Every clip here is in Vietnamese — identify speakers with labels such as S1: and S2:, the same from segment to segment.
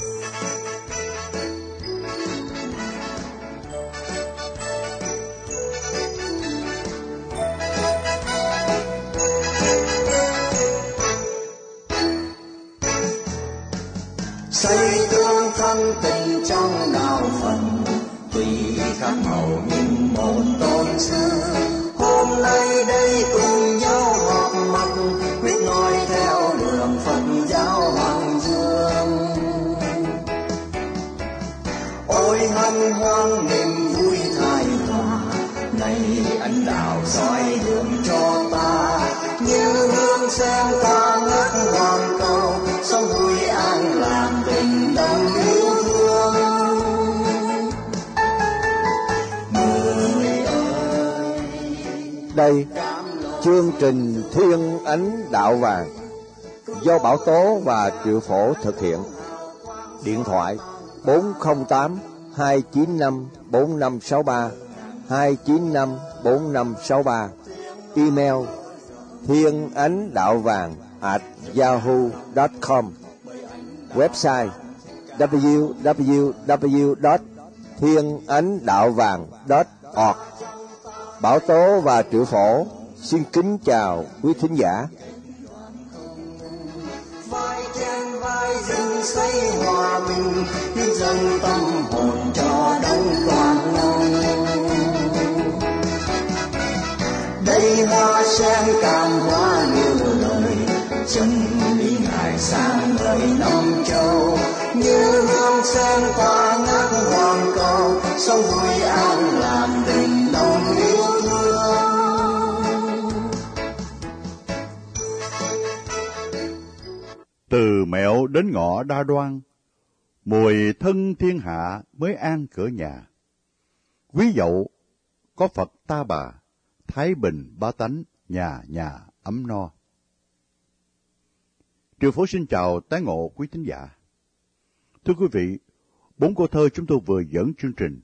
S1: xây tương thân tình trong đạo phật tùy khác màu Đây,
S2: chương trình Thiên Ánh Đạo Vàng do Bảo Tố và Triệu Phổ thực hiện. Điện thoại 408 295 4563 295 4563 Email thiên ánh đạo vàng at yahoo.com Website www.thienanhdaovang.org Bảo Tố và Triệu Phổ, xin kính chào quý thính giả.
S1: vai trên vai rừng xây hòa bình hiến dâng tâm hồn cho đấng toàn năng đây hoa sen cảm hoa nhiều lời, chân lý ngài sáng ngời năm châu như hương sen qua ngát hoàng cầu, sông vui an
S3: mẹo đến ngõ đa đoan, mùi thân thiên hạ mới an cửa nhà. Quý dậu, có Phật ta bà, thái bình ba tánh, nhà nhà ấm no. triều Phổ xin chào tái ngộ quý thính giả. Thưa quý vị, bốn câu thơ chúng tôi vừa dẫn chương trình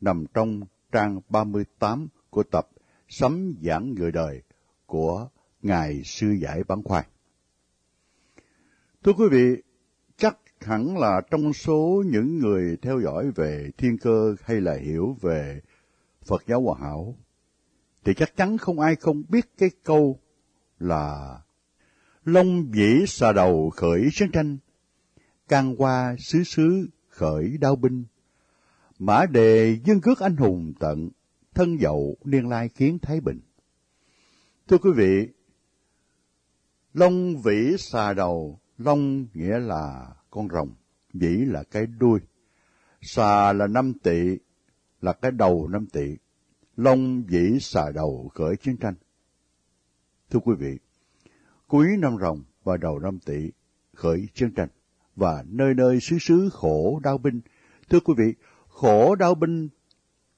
S3: nằm trong trang 38 của tập Sấm giảng người đời của Ngài Sư Giải Bán Khoai. Thưa quý vị, chắc hẳn là trong số những người theo dõi về thiên cơ hay là hiểu về Phật giáo Hòa Hảo, thì chắc chắn không ai không biết cái câu là Long vĩ xà đầu khởi chiến tranh, can qua xứ xứ khởi đao binh, mã đề dương cước anh hùng tận, thân dậu niên lai kiến thái bình. Thưa quý vị, Long vĩ xà đầu, long nghĩa là con rồng, vĩ là cái đuôi, xà là năm tỵ, là cái đầu năm tỵ, long vĩ xà đầu khởi chiến tranh. Thưa quý vị, cuối năm rồng và đầu năm tỵ khởi chiến tranh, và nơi nơi xứ xứ khổ đau binh. Thưa quý vị, khổ đau binh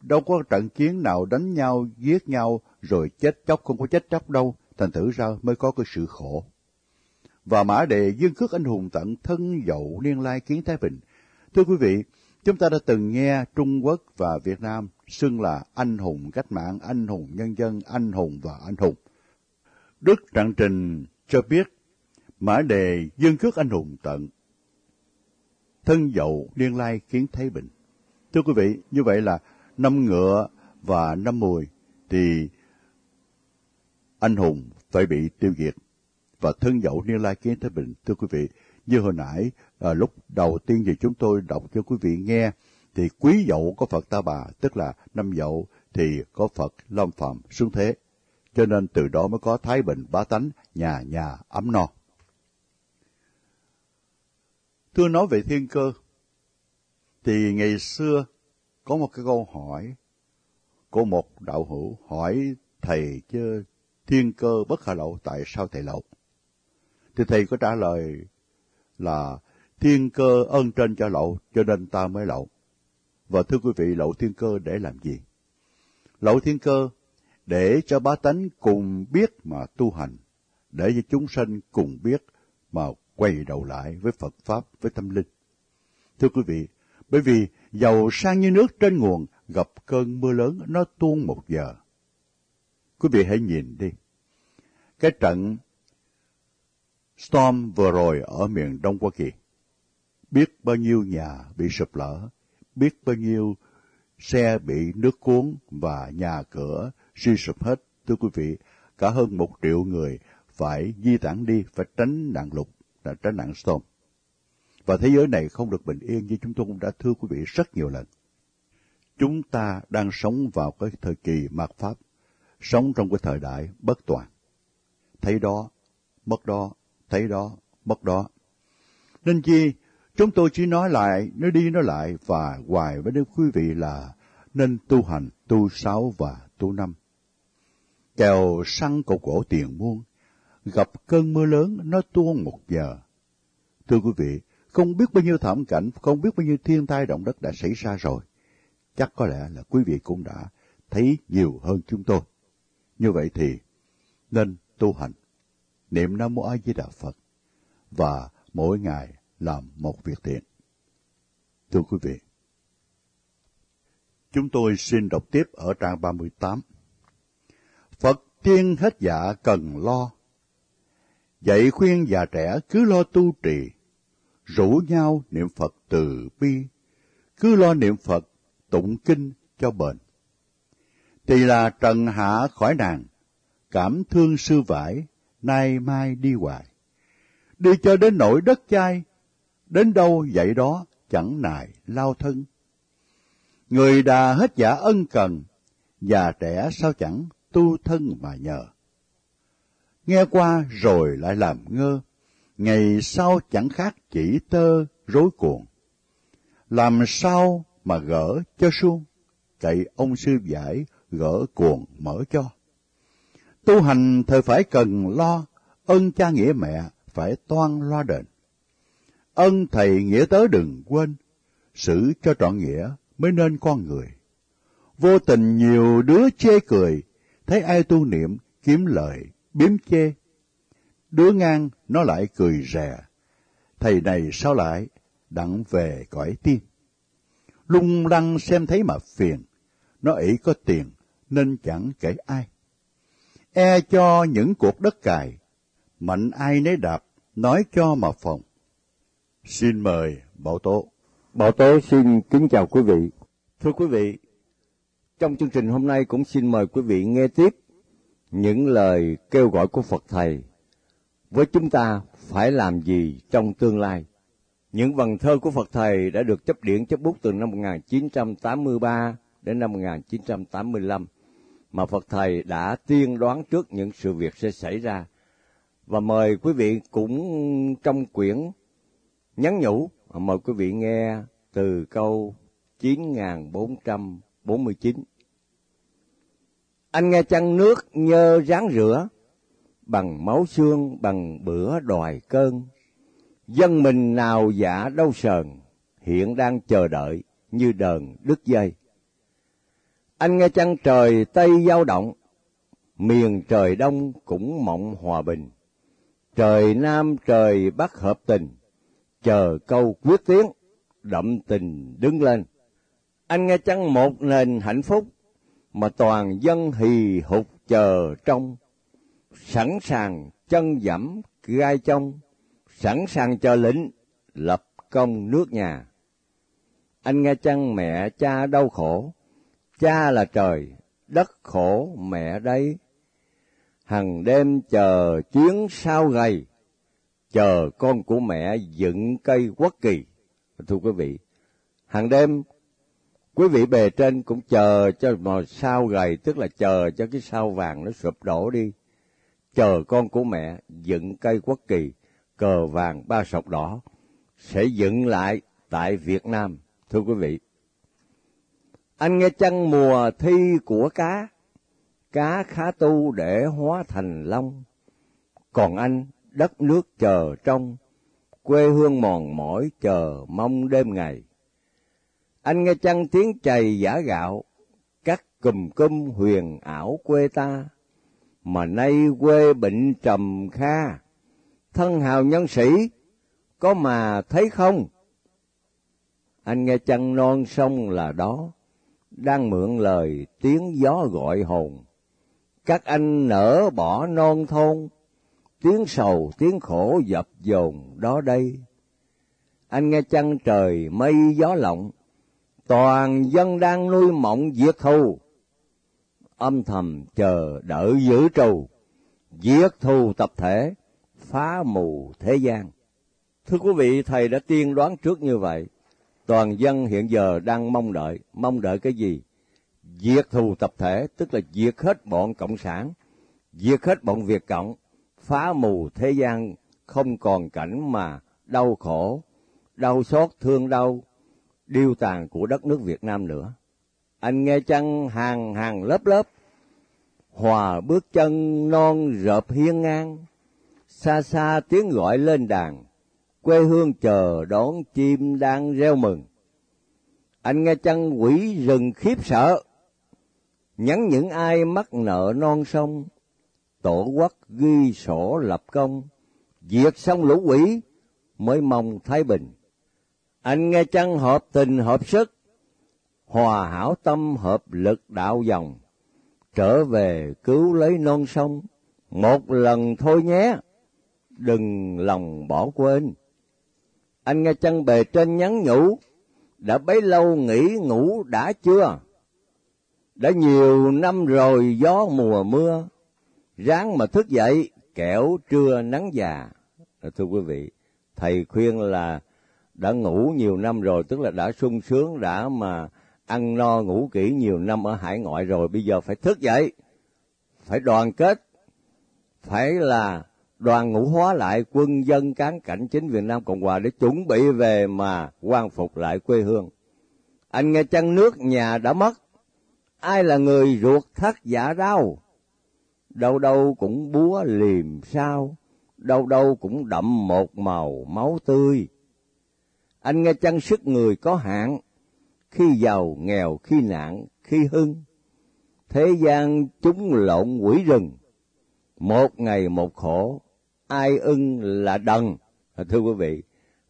S3: đâu có trận chiến nào đánh nhau, giết nhau, rồi chết chóc không có chết chóc đâu, thành thử ra mới có cái sự khổ. Và mã đề dương khước anh hùng tận thân dậu liên lai kiến Thái Bình. Thưa quý vị, chúng ta đã từng nghe Trung Quốc và Việt Nam xưng là anh hùng cách mạng, anh hùng nhân dân, anh hùng và anh hùng. Đức Trạng Trình cho biết mã đề dương khước anh hùng tận thân dậu liên lai kiến Thái Bình. Thưa quý vị, như vậy là năm ngựa và năm mùi thì anh hùng phải bị tiêu diệt và thân dậu Như lai kiến thế bình. Thưa quý vị như hồi nãy à, lúc đầu tiên thì chúng tôi đọc cho quý vị nghe thì quý dậu có phật ta bà tức là năm dậu thì có phật long phạm xuống thế. Cho nên từ đó mới có thái bình bá tánh nhà nhà ấm no. Thưa nói về thiên cơ thì ngày xưa có một cái câu hỏi của một đạo hữu hỏi thầy chứ thiên cơ bất khả lậu tại sao thầy lậu? Thì thầy có trả lời là thiên cơ ơn trên cho lậu cho nên ta mới lậu và thưa quý vị lậu thiên cơ để làm gì lậu thiên cơ để cho bá tánh cùng biết mà tu hành để cho chúng sanh cùng biết mà quay đầu lại với Phật Pháp, với tâm linh. Thưa quý vị, bởi vì dầu sang như nước trên nguồn gặp cơn mưa lớn nó tuôn một giờ. Quý vị hãy nhìn đi. Cái trận Storm vừa rồi ở miền Đông Hoa Kỳ. biết bao nhiêu nhà bị sụp lở, biết bao nhiêu xe bị nước cuốn và nhà cửa suy sụp hết. Thưa quý vị, cả hơn một triệu người phải di tản đi, phải tránh nạn lụt, tránh nạn storm. Và thế giới này không được bình yên như chúng tôi cũng đã thưa quý vị rất nhiều lần. Chúng ta đang sống vào cái thời kỳ mạt Pháp, sống trong cái thời đại bất toàn. Thấy đó, mất đó, thấy đó, mất đó. Nên chi, chúng tôi chỉ nói lại, nói đi nói lại và hoài với đức quý vị là nên tu hành, tu sáu và tu năm. Kèo săn cột gỗ tiền muôn, gặp cơn mưa lớn nó tuôn một giờ. Thưa quý vị, không biết bao nhiêu thảm cảnh, không biết bao nhiêu thiên tai động đất đã xảy ra rồi. Chắc có lẽ là quý vị cũng đã thấy nhiều hơn chúng tôi. Như vậy thì nên tu hành, niệm Nam Mô A Di Đà Phật và mỗi ngày làm một việc thiện. Thưa quý vị, chúng tôi xin đọc tiếp ở trang 38. Phật tiên hết dạ cần lo, dạy khuyên già trẻ cứ lo tu trì, rủ nhau niệm Phật từ bi, cứ lo niệm Phật tụng kinh cho bền. Thì là trần hạ khỏi nàng, cảm thương sư vải, nay mai đi hoài. Đi cho đến nỗi đất chai, đến đâu vậy đó chẳng nài lao thân. Người đà hết giả ân cần, già trẻ sao chẳng tu thân mà nhờ. Nghe qua rồi lại làm ngơ, ngày sau chẳng khác chỉ tơ rối cuồng. Làm sao mà gỡ cho suông, cậy ông sư giải gỡ cuồng mở cho. Tu hành thời phải cần lo, ân cha nghĩa mẹ phải toan lo đền. Ân thầy nghĩa tớ đừng quên, xử cho trọn nghĩa mới nên con người. Vô tình nhiều đứa chê cười, thấy ai tu niệm kiếm lời, biếm chê. Đứa ngang nó lại cười rè, thầy này sao lại đặng về cõi tiên. Lung lăng xem thấy mà phiền, nó ỷ có tiền nên chẳng kể ai. E cho những cuộc đất cài, mạnh ai nấy đạp, nói cho mà phòng. Xin mời Bảo Tố.
S2: Bảo Tố xin kính chào quý vị. Thưa quý vị, trong chương trình hôm nay cũng xin mời quý vị nghe tiếp những lời kêu gọi của Phật Thầy với chúng ta phải làm gì trong tương lai. Những vần thơ của Phật Thầy đã được chấp điển chấp bút từ năm 1983 đến năm 1985 mà Phật Thầy đã tiên đoán trước những sự việc sẽ xảy ra. Và mời quý vị cũng trong quyển nhắn nhủ, mời quý vị nghe từ câu 9449. Anh nghe chăn nước nhơ ráng rửa, bằng máu xương bằng bữa đòi cơn. Dân mình nào giả đâu sờn, hiện đang chờ đợi như đờn đứt dây. Anh nghe chăng trời Tây dao động, miền trời Đông cũng mộng hòa bình. Trời Nam trời Bắc hợp tình, chờ câu quyết tiếng, đậm tình đứng lên. Anh nghe chăng một nền hạnh phúc, mà toàn dân hì hục chờ trong, sẵn sàng chân dẫm gai trong, sẵn sàng chờ lĩnh, lập công nước nhà. Anh nghe chăng mẹ cha đau khổ, cha là trời, đất khổ mẹ đây. Hằng đêm chờ chuyến sao gầy, chờ con của mẹ dựng cây quốc kỳ. Thưa quý vị, hàng đêm quý vị bề trên cũng chờ cho mà sao gầy, tức là chờ cho cái sao vàng nó sụp đổ đi. Chờ con của mẹ dựng cây quốc kỳ, cờ vàng ba sọc đỏ, sẽ dựng lại tại Việt Nam. Thưa quý vị, anh nghe chăng mùa thi của cá, cá khá tu để hóa thành long. Còn anh, đất nước chờ trong, quê hương mòn mỏi chờ mong đêm ngày. Anh nghe chăng tiếng chày giả gạo, cắt cùm cung huyền ảo quê ta, mà nay quê bệnh trầm kha, thân hào nhân sĩ, có mà thấy không? Anh nghe chăng non sông là đó, đang mượn lời tiếng gió gọi hồn. Các anh nở bỏ non thôn, tiếng sầu tiếng khổ dập dồn đó đây. anh nghe chăng trời mây gió lộng, toàn dân đang nuôi mộng diệt thù, âm thầm chờ đợi giữ trù, diệt thù tập thể, phá mù thế gian. Thưa quý vị, thầy đã tiên đoán trước như vậy. Toàn dân hiện giờ đang mong đợi, mong đợi cái gì? Diệt thù tập thể, tức là diệt hết bọn Cộng sản, diệt hết bọn Việt Cộng, phá mù thế gian, không còn cảnh mà đau khổ, đau xót, thương đau, điêu tàn của đất nước Việt Nam nữa. Anh nghe chăng hàng hàng lớp lớp, hòa bước chân non rợp hiên ngang, xa xa tiếng gọi lên đàn, quê hương chờ đón chim đang reo mừng. Anh nghe chăng quỷ rừng khiếp sợ, nhắn những ai mắc nợ non sông, tổ quốc ghi sổ lập công, diệt xong lũ quỷ mới mong thái bình. Anh nghe chăng hợp tình hợp sức, hòa hảo tâm hợp lực đạo dòng, trở về cứu lấy non sông, một lần thôi nhé, đừng lòng bỏ quên. Anh nghe chân bề trên nhắn nhủ, đã bấy lâu nghỉ ngủ đã chưa? Đã nhiều năm rồi gió mùa mưa, ráng mà thức dậy, kẻo trưa nắng già. Thưa quý vị, thầy khuyên là đã ngủ nhiều năm rồi, tức là đã sung sướng, đã mà ăn no ngủ kỹ nhiều năm ở hải ngoại rồi, bây giờ phải thức dậy, phải đoàn kết, phải là đoàn ngũ hóa lại quân dân cán cảnh chính Việt Nam Cộng Hòa để chuẩn bị về mà quan phục lại quê hương. Anh nghe chăng nước nhà đã mất, ai là người ruột thắt giả đau? Đâu đâu cũng búa liềm sao, đâu đâu cũng đậm một màu máu tươi. Anh nghe chăng sức người có hạn, khi giàu nghèo, khi nạn, khi hưng. Thế gian chúng lộn quỷ rừng, một ngày một khổ, ai ưng là đần. Thưa quý vị,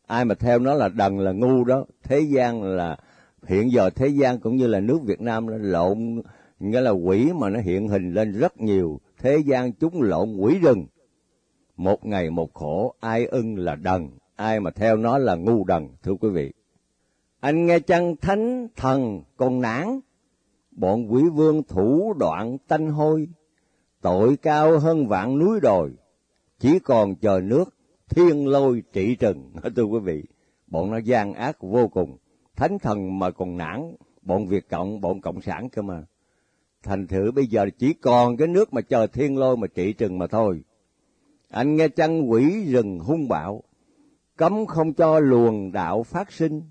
S2: ai mà theo nó là đần là ngu đó, thế gian là hiện giờ thế gian cũng như là nước Việt Nam nó lộn nghĩa là quỷ mà nó hiện hình lên rất nhiều, thế gian chúng lộn quỷ rừng. Một ngày một khổ, ai ưng là đần, ai mà theo nó là ngu đần, thưa quý vị. Anh nghe chăng thánh thần còn nản, bọn quỷ vương thủ đoạn tanh hôi, tội cao hơn vạn núi đồi, chỉ còn chờ nước thiên lôi trị trừng, thưa quý vị. Bọn nó gian ác vô cùng, thánh thần mà còn nản, bọn Việt Cộng, bọn Cộng sản cơ mà. Thành thử bây giờ chỉ còn cái nước mà chờ thiên lôi mà trị trừng mà thôi. Anh nghe chăng quỷ rừng hung bạo, cấm không cho luồng đạo phát sinh,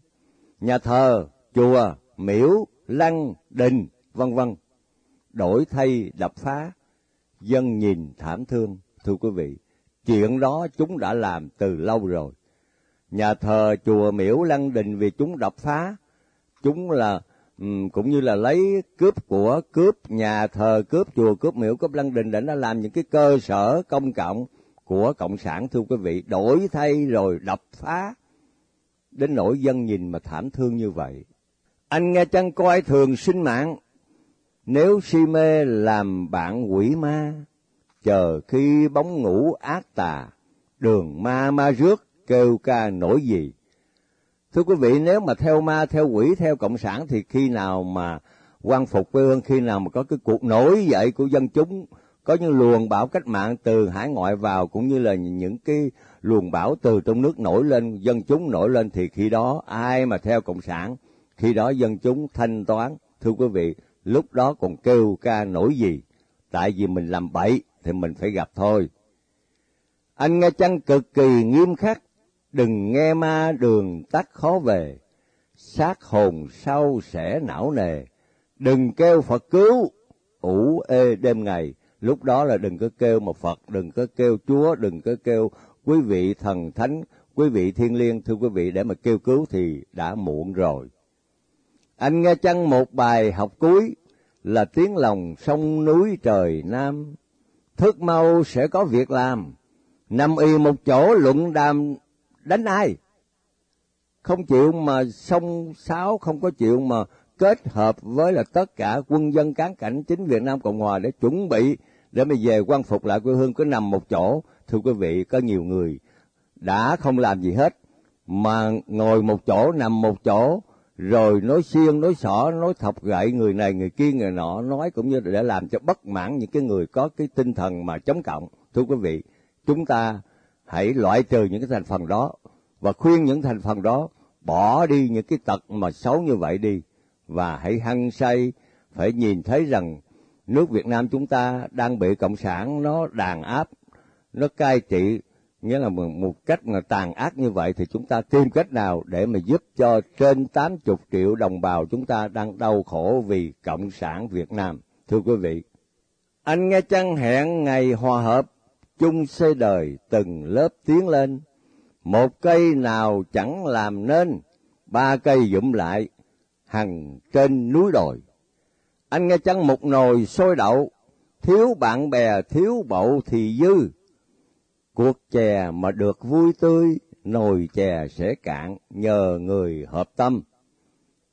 S2: nhà thờ, chùa, miễu, lăng, đình, vân vân đổi thay đập phá, dân nhìn thảm thương, thưa quý vị. Chuyện đó chúng đã làm từ lâu rồi. Nhà thờ, chùa, miễu, lăng, đình vì chúng đập phá, chúng là cũng như là lấy cướp của, cướp nhà thờ, cướp chùa, cướp miễu, cướp lăng đình để nó làm những cái cơ sở công cộng của cộng sản thưa quý vị. Đổi thay rồi đập phá. Đến nỗi dân nhìn mà thảm thương như vậy. Anh nghe chăng coi thường sinh mạng? Nếu si mê làm bạn quỷ ma chờ khi bóng ngủ ác tà, đường ma ma rước kêu ca nổi gì. Thưa quý vị, nếu mà theo ma, theo quỷ, theo cộng sản thì khi nào mà quan phục quê hương, khi nào mà có cái cuộc nổi dậy của dân chúng, có những luồng bão cách mạng từ hải ngoại vào cũng như là những cái luồng bão từ trong nước nổi lên, dân chúng nổi lên thì khi đó ai mà theo cộng sản, khi đó dân chúng thanh toán. Thưa quý vị, lúc đó còn kêu ca nổi gì? Tại vì mình làm bậy thì mình phải gặp thôi. Anh nghe chăng cực kỳ nghiêm khắc đừng nghe ma đường tắt khó về xác hồn sau sẽ não nề. Đừng kêu phật cứu ủ ê đêm ngày. Lúc đó là đừng có kêu một Phật, đừng có kêu Chúa, đừng có kêu quý vị thần thánh, quý vị thiên liêng, thưa quý vị, để mà kêu cứu thì đã muộn rồi. Anh nghe chăng một bài học cuối là tiếng lòng sông núi trời Nam, thức mau sẽ có việc làm, nằm y một chỗ luận đàm đánh ai. Không chịu mà sông sáo, không có chịu mà kết hợp với là tất cả quân dân cán cảnh chính Việt Nam Cộng Hòa để chuẩn bị để mà về quan phục lại quê hương cứ nằm một chỗ thưa quý vị có nhiều người đã không làm gì hết mà ngồi một chỗ nằm một chỗ rồi nói xiên, nói xỏ nói thọc gậy người này, người kia, người nọ, nói cũng như để làm cho bất mãn những cái người có cái tinh thần mà chống cộng. Thưa quý vị, chúng ta hãy loại trừ những cái thành phần đó và khuyên những thành phần đó bỏ đi những cái tật mà xấu như vậy đi. Và hãy hăng say, phải nhìn thấy rằng nước Việt Nam chúng ta đang bị cộng sản nó đàn áp, nó cai trị nghĩa là một cách mà tàn ác như vậy thì chúng ta tìm cách nào để mà giúp cho trên 80 triệu đồng bào chúng ta đang đau khổ vì cộng sản Việt Nam? Thưa quý vị, anh nghe chăng hẹn ngày hòa hợp, chung xây đời từng lớp tiến lên. Một cây nào chẳng làm nên, ba cây dụm lại, hằng trên núi đồi. Anh nghe chăng một nồi sôi đậu, thiếu bạn bè thiếu bậu thì dư cuộc chè mà được vui tươi nồi chè sẽ cạn nhờ người hợp tâm.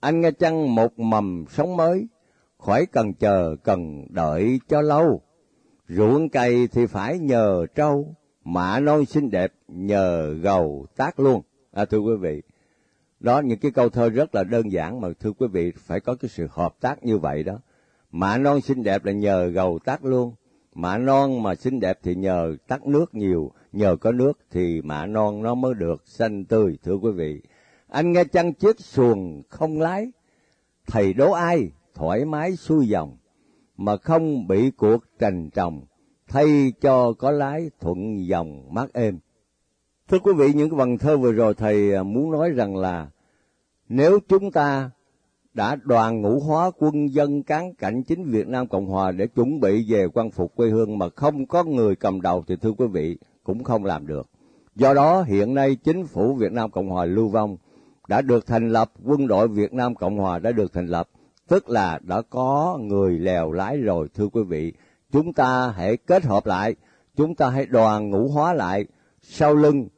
S2: Anh nghe chăng một mầm sống mới khỏi cần chờ cần đợi cho lâu. Ruộng cày thì phải nhờ trâu mạ non xinh đẹp nhờ gầu tác luôn. À, thưa quý vị đó những cái câu thơ rất là đơn giản mà thưa quý vị phải có cái sự hợp tác như vậy đó. Mạ non xinh đẹp là nhờ gầu tác luôn mạ non mà xinh đẹp thì nhờ tắt nước nhiều, nhờ có nước thì mạ non nó mới được xanh tươi, thưa quý vị. Anh nghe chăng chiếc xuồng không lái? Thầy đố ai? Thoải mái xuôi dòng. Mà không bị cuộc trành trồng thay cho có lái thuận dòng mát êm. Thưa quý vị, những vần thơ vừa rồi thầy à, muốn nói rằng là nếu chúng ta đã đoàn ngũ hóa quân dân cán cảnh chính Việt Nam Cộng Hòa để chuẩn bị về quan phục quê hương mà không có người cầm đầu thì thưa quý vị cũng không làm được. Do đó hiện nay chính phủ Việt Nam Cộng Hòa lưu vong đã được thành lập, quân đội Việt Nam Cộng Hòa đã được thành lập, tức là đã có người lèo lái rồi thưa quý vị. Chúng ta hãy kết hợp lại, chúng ta hãy đoàn ngũ hóa lại sau lưng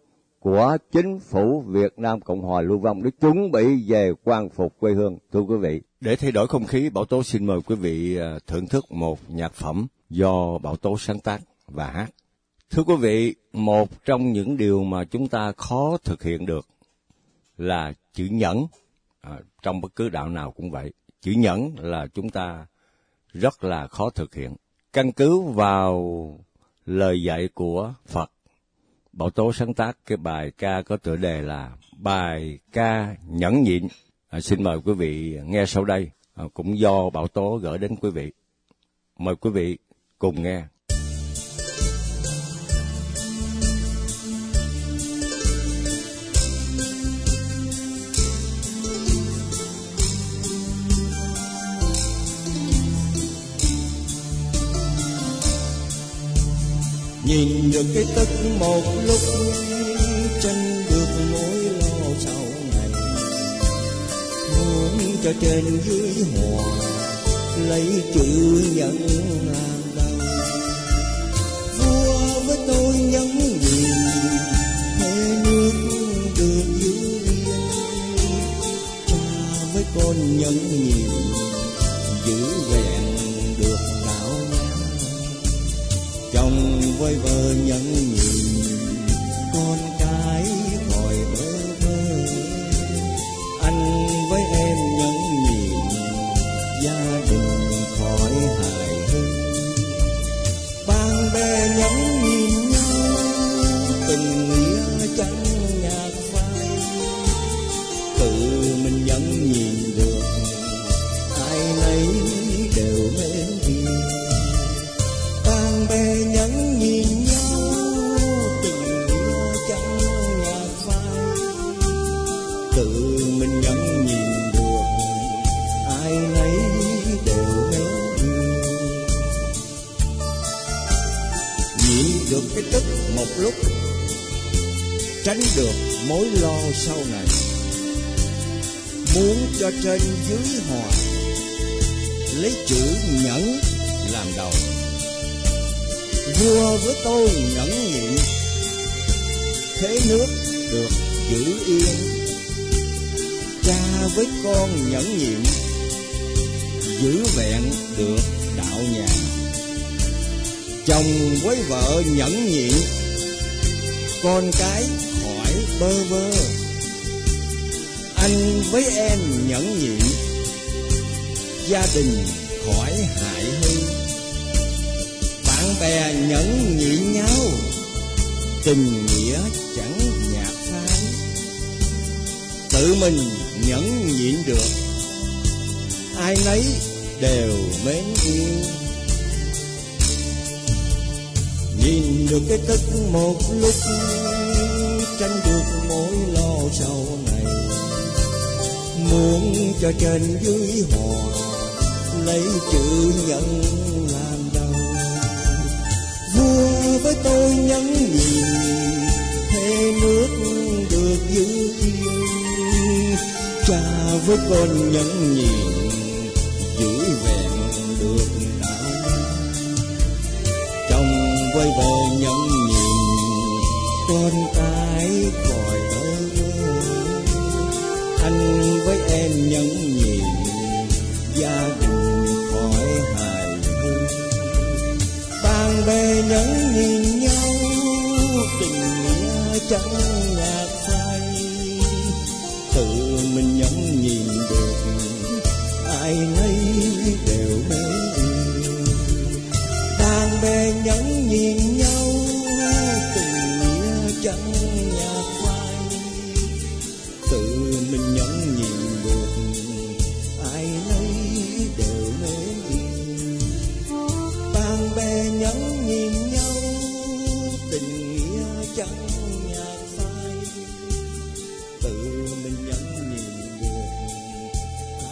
S2: của chính phủ Việt Nam Cộng hòa lưu vong để chuẩn bị về quan phục quê hương, thưa quý vị. Để thay đổi không khí, Bảo Tố xin mời quý vị ờ, thưởng thức một nhạc phẩm do Bảo Tố sáng tác và hát. Thưa quý vị, một trong những điều mà chúng ta khó thực hiện được là chữ nhẫn, à, trong bất cứ đạo nào cũng vậy. Chữ nhẫn là chúng ta rất là khó thực hiện. Căn cứ vào lời dạy của Phật Bảo Tố sáng tác cái bài ca có tựa đề là bài ca nhẫn nhịn. À, xin mời quý vị nghe sau đây, à, cũng do Bảo Tố gửi đến quý vị. Mời quý vị cùng nghe.
S1: Nhìn được cái tức một lúc, chân được mối lo sau này. Muốn cho trên dưới hòa, lấy chữ nhận làm đầu vua với tôi nhắn nhìn thế nước được giữ yên. Cha với con nhấn nhìn giữ vơi vờ nhận mình nhẫn nhìn được ai nấy đều mến thương. Nhịn được cái tức một lúc, tránh được mối lo sau này. Muốn cho trên dưới hòa, lấy chữ nhẫn làm đầu. Vua với tôi nhẫn nhịn, thế nước được giữ yên cha với con nhẫn nhịn, giữ vẹn được đạo nhà. Chồng với vợ nhẫn nhịn, con cái khỏi bơ vơ.
S2: Anh với em nhẫn nhịn, gia đình khỏi hại hư. Bạn bè nhẫn nhịn nhau, tình nghĩa chẳng nhạt phai tự mình nhẫn nhịn được. Ai nấy đều mến yêu. Nhìn được cái tức một lúc tránh được mối lo sau này. Muốn cho trên dưới họ lấy chữ nhận làm đầu. Vua với tôi nhẫn nhịn, thế nước được giữ yên với con nhẫn nhịn, giữ vẹn được đạo chồng quay về nhẫn nhịn, con cái còi ơi anh với em nhẫn nhịn, gia đình khỏi hài hước bạn bè nhẫn nhịn nhau, tình nghĩa chẳng ngắm nhìn nhau, tình nghĩa chẳng nhạt phai. Tự mình ngắm nhìn được,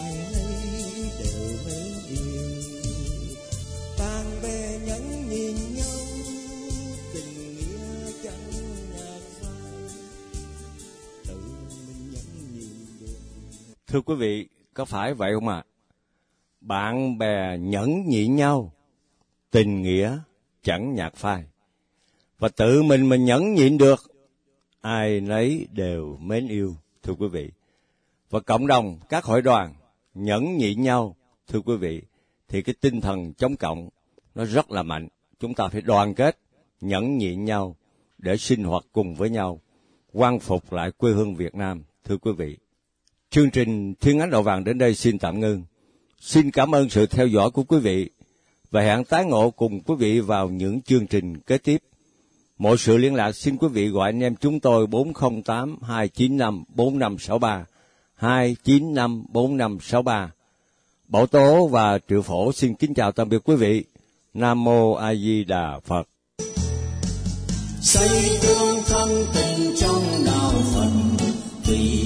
S2: ai nấy đều mến yêu. Bạn bè nhẫn nhìn nhau, tình nghĩa chẳng nhạt phai. Tự mình ngắm nhìn được. Thưa quý vị, có phải vậy không ạ? À? bạn bè nhẫn nhịn nhau tình nghĩa chẳng nhạt phai. Và tự mình mình nhẫn nhịn được, ai nấy đều mến yêu, thưa quý vị. Và cộng đồng, các hội đoàn nhẫn nhịn nhau, thưa quý vị, thì cái tinh thần chống cộng nó rất là mạnh. Chúng ta phải đoàn kết, nhẫn nhịn nhau để sinh hoạt cùng với nhau, quan phục lại quê hương Việt Nam, thưa quý vị. Chương trình Thiên Ánh Đầu Vàng đến đây xin tạm ngưng. Xin cảm ơn sự theo dõi của quý vị và hẹn tái ngộ cùng quý vị vào những chương trình kế tiếp Mọi sự liên lạc xin quý vị gọi anh em chúng tôi 408 295 4563 295 4563. Bảo Tố và Triệu Phổ xin kính chào tạm biệt quý vị. Nam Mô A Di Đà Phật.
S1: xây tương thân tình trong đạo phật, tùy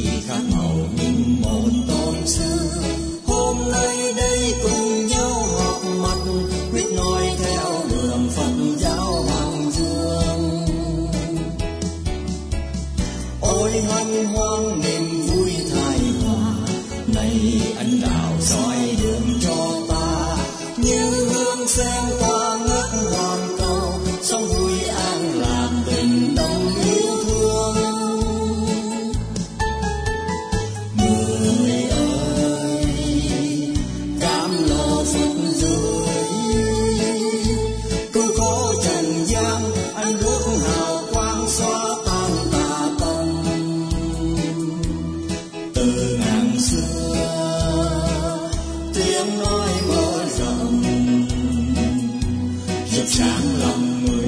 S1: rực sáng lòng người